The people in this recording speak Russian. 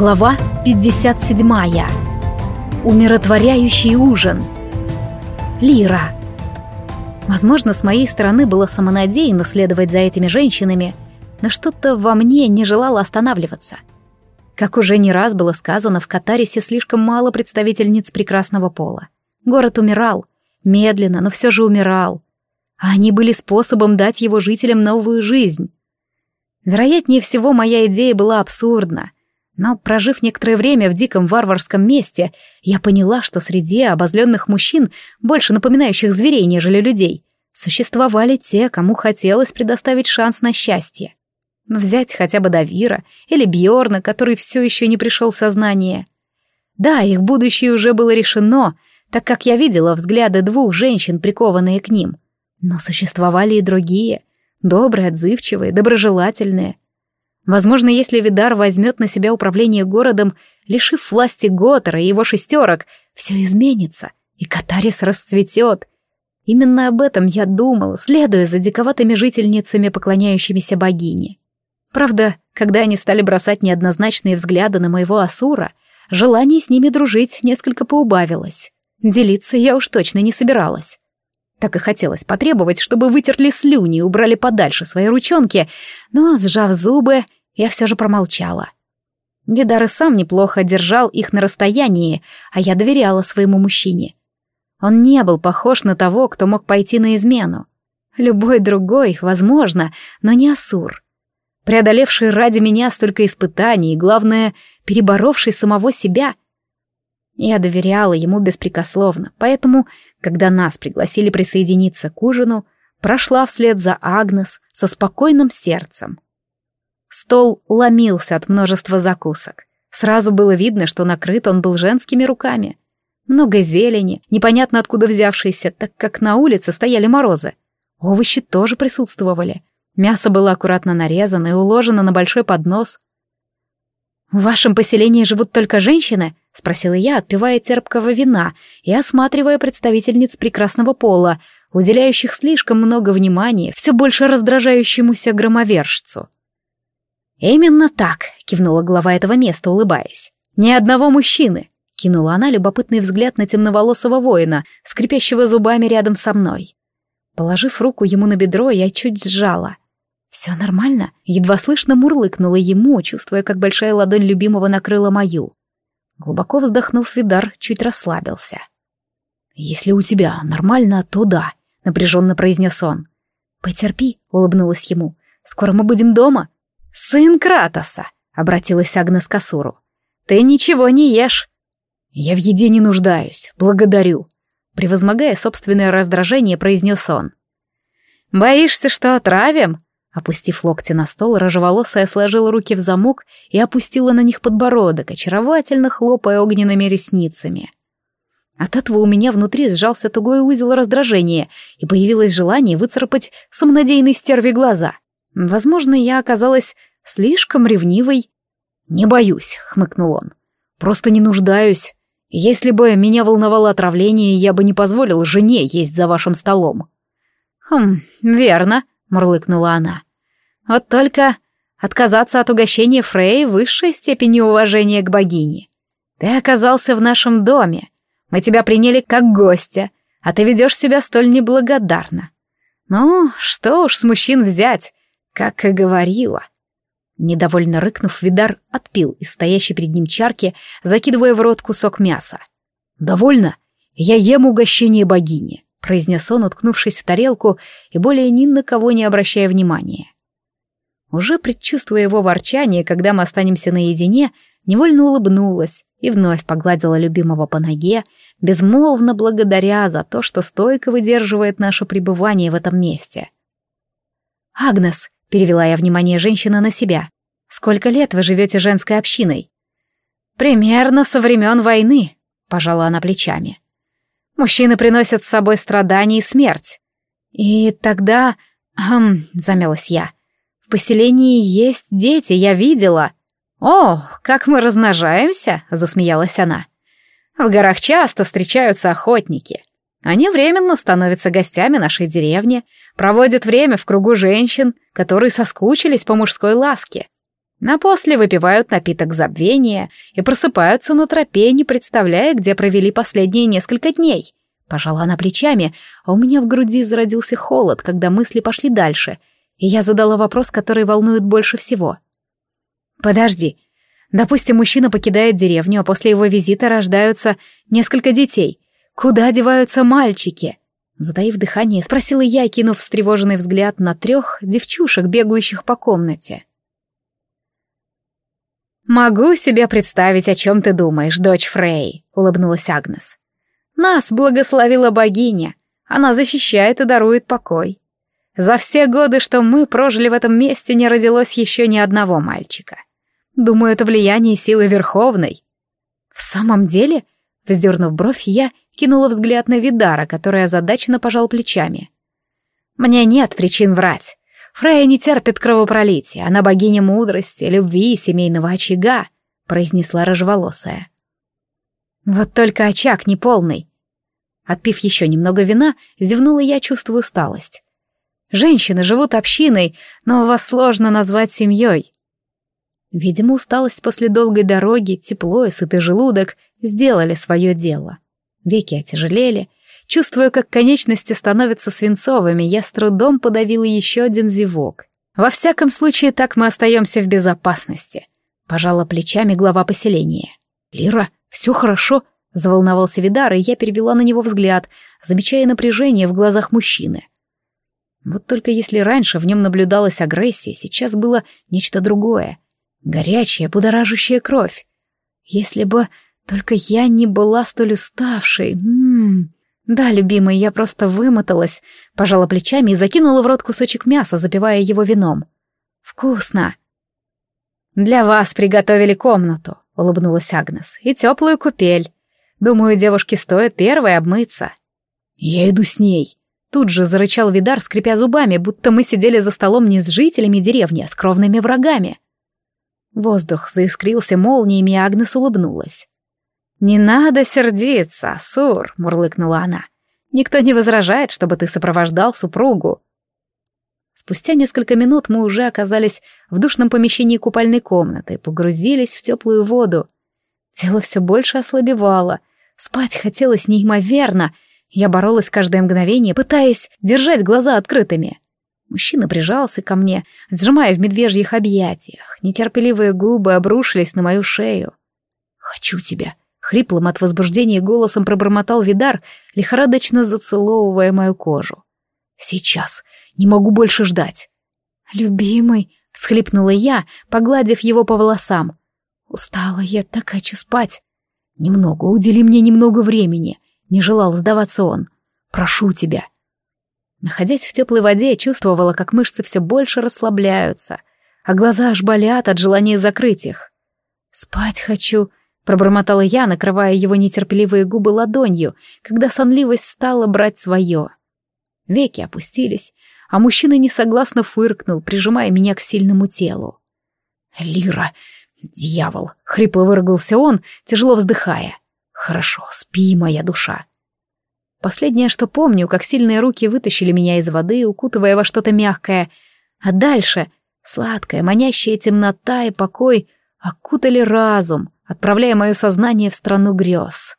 Глава 57. Умиротворяющий ужин. Лира. Возможно, с моей стороны было самонадеянно следовать за этими женщинами, но что-то во мне не желало останавливаться. Как уже не раз было сказано, в Катарисе слишком мало представительниц прекрасного пола. Город умирал, медленно, но все же умирал. А они были способом дать его жителям новую жизнь. Вероятнее всего, моя идея была абсурдна — но, прожив некоторое время в диком варварском месте, я поняла, что среди обозленных мужчин, больше напоминающих зверей, нежели людей, существовали те, кому хотелось предоставить шанс на счастье. Взять хотя бы Давира или Бьорна, который все еще не пришел в сознание. Да, их будущее уже было решено, так как я видела взгляды двух женщин, прикованные к ним. Но существовали и другие, добрые, отзывчивые, доброжелательные, Возможно, если Видар возьмет на себя управление городом, лишив власти Готера и его шестерок, все изменится, и Катарис расцветет. Именно об этом я думала, следуя за диковатыми жительницами, поклоняющимися богине. Правда, когда они стали бросать неоднозначные взгляды на моего Асура, желание с ними дружить несколько поубавилось. Делиться я уж точно не собиралась. Так и хотелось потребовать, чтобы вытерли слюни и убрали подальше свои ручонки, но, сжав зубы, я все же промолчала. Видар и сам неплохо держал их на расстоянии, а я доверяла своему мужчине. Он не был похож на того, кто мог пойти на измену. Любой другой, возможно, но не Асур. Преодолевший ради меня столько испытаний главное, переборовший самого себя. Я доверяла ему беспрекословно, поэтому когда нас пригласили присоединиться к ужину, прошла вслед за Агнес со спокойным сердцем. Стол ломился от множества закусок. Сразу было видно, что накрыт он был женскими руками. Много зелени, непонятно откуда взявшейся, так как на улице стояли морозы. Овощи тоже присутствовали. Мясо было аккуратно нарезано и уложено на большой поднос. «В вашем поселении живут только женщины?» — спросила я, отпивая терпкого вина и осматривая представительниц прекрасного пола, уделяющих слишком много внимания все больше раздражающемуся громовержцу. «Именно так», — кивнула глава этого места, улыбаясь. «Ни одного мужчины», — кинула она любопытный взгляд на темноволосого воина, скрипящего зубами рядом со мной. Положив руку ему на бедро, я чуть сжала. «Все нормально?» Едва слышно мурлыкнула ему, чувствуя, как большая ладонь любимого накрыла мою. Глубоко вздохнув, Видар чуть расслабился. «Если у тебя нормально, то да», — напряженно произнес он. «Потерпи», — улыбнулась ему. «Скоро мы будем дома». «Сын Кратоса», — обратилась Агнес к Асуру. «Ты ничего не ешь». «Я в еде не нуждаюсь, благодарю», — превозмогая собственное раздражение, произнес он. «Боишься, что отравим?» Опустив локти на стол, рыжеволосая сложила руки в замок и опустила на них подбородок, очаровательно хлопая огненными ресницами. От этого у меня внутри сжался тугой узел раздражения, и появилось желание выцарапать самонадеянной стерви глаза. Возможно, я оказалась слишком ревнивой. «Не боюсь», — хмыкнул он. «Просто не нуждаюсь. Если бы меня волновало отравление, я бы не позволил жене есть за вашим столом». «Хм, верно», мурлыкнула она. Вот только отказаться от угощения Фрей — высшая степень уважения к богине. Ты оказался в нашем доме. Мы тебя приняли как гостя, а ты ведешь себя столь неблагодарно. Ну, что уж с мужчин взять, как и говорила. Недовольно рыкнув, Видар отпил из стоящей перед ним чарки, закидывая в рот кусок мяса. «Довольно? Я ем угощение богини произнес он, уткнувшись в тарелку и более ни на кого не обращая внимания. Уже предчувствуя его ворчание, когда мы останемся наедине, невольно улыбнулась и вновь погладила любимого по ноге, безмолвно благодаря за то, что стойко выдерживает наше пребывание в этом месте. «Агнес», — перевела я внимание женщины на себя, — «сколько лет вы живете женской общиной?» «Примерно со времен войны», — пожала она плечами. Мужчины приносят с собой страдания и смерть. И тогда... Хм, замялась я. В поселении есть дети, я видела. О, как мы размножаемся, засмеялась она. В горах часто встречаются охотники. Они временно становятся гостями нашей деревни, проводят время в кругу женщин, которые соскучились по мужской ласке. А после выпивают напиток забвения и просыпаются на тропе, не представляя, где провели последние несколько дней. Пожала она плечами, а у меня в груди зародился холод, когда мысли пошли дальше, и я задала вопрос, который волнует больше всего. «Подожди. Допустим, мужчина покидает деревню, а после его визита рождаются несколько детей. Куда деваются мальчики?» Затаив дыхание, спросила я, кинув встревоженный взгляд на трех девчушек, бегающих по комнате. «Могу себе представить, о чем ты думаешь, дочь Фрей», — улыбнулась Агнес. «Нас благословила богиня. Она защищает и дарует покой. За все годы, что мы прожили в этом месте, не родилось еще ни одного мальчика. Думаю, это влияние силы Верховной». «В самом деле?» — вздернув бровь, я кинула взгляд на Видара, который озадаченно пожал плечами. «Мне нет причин врать. Фрея не терпит кровопролития, она богиня мудрости, любви и семейного очага», — произнесла рыжеволосая. «Вот только очаг неполный». Отпив еще немного вина, зевнула я, чувствую усталость. Женщины живут общиной, но вас сложно назвать семьей. Видимо, усталость после долгой дороги, тепло и сытый желудок сделали свое дело. Веки отяжелели. Чувствуя, как конечности становятся свинцовыми, я с трудом подавила еще один зевок. Во всяком случае, так мы остаемся в безопасности. Пожала плечами глава поселения. «Лира, все хорошо?» — заволновался Видар, и я перевела на него взгляд, замечая напряжение в глазах мужчины. Вот только если раньше в нем наблюдалась агрессия, сейчас было нечто другое. Горячая, будоражащая кровь. Если бы только я не была столь уставшей. Ммм. Да, любимый, я просто вымоталась. Пожала плечами и закинула в рот кусочек мяса, запивая его вином. Вкусно. Для вас приготовили комнату, улыбнулась Агнес, и теплую купель. Думаю, девушке стоит первой обмыться. Я иду с ней. Тут же зарычал Видар, скрипя зубами, будто мы сидели за столом не с жителями деревни, а с кровными врагами. Воздух заискрился молниями, и Агнес улыбнулась. «Не надо сердиться, Сур», — мурлыкнула она. «Никто не возражает, чтобы ты сопровождал супругу». Спустя несколько минут мы уже оказались в душном помещении купальной комнаты, погрузились в теплую воду. Тело все больше ослабевало, спать хотелось неимоверно. Я боролась каждое мгновение, пытаясь держать глаза открытыми. Мужчина прижался ко мне, сжимая в медвежьих объятиях. Нетерпеливые губы обрушились на мою шею. «Хочу тебя», Хриплым от возбуждения голосом пробормотал Видар, лихорадочно зацеловывая мою кожу. «Сейчас. Не могу больше ждать». «Любимый», — всхлипнула я, погладив его по волосам. «Устала я, так хочу спать». «Немного, удели мне немного времени», — не желал сдаваться он. «Прошу тебя». Находясь в теплой воде, я чувствовала, как мышцы все больше расслабляются, а глаза аж болят от желания закрыть их. «Спать хочу», Пробормотала я, накрывая его нетерпеливые губы ладонью, когда сонливость стала брать свое. Веки опустились, а мужчина несогласно фыркнул, прижимая меня к сильному телу. «Лира! Дьявол!» — хрипло выругался он, тяжело вздыхая. «Хорошо, спи, моя душа!» Последнее, что помню, как сильные руки вытащили меня из воды, укутывая во что-то мягкое, а дальше сладкая, манящая темнота и покой окутали разум — отправляя мое сознание в страну грез.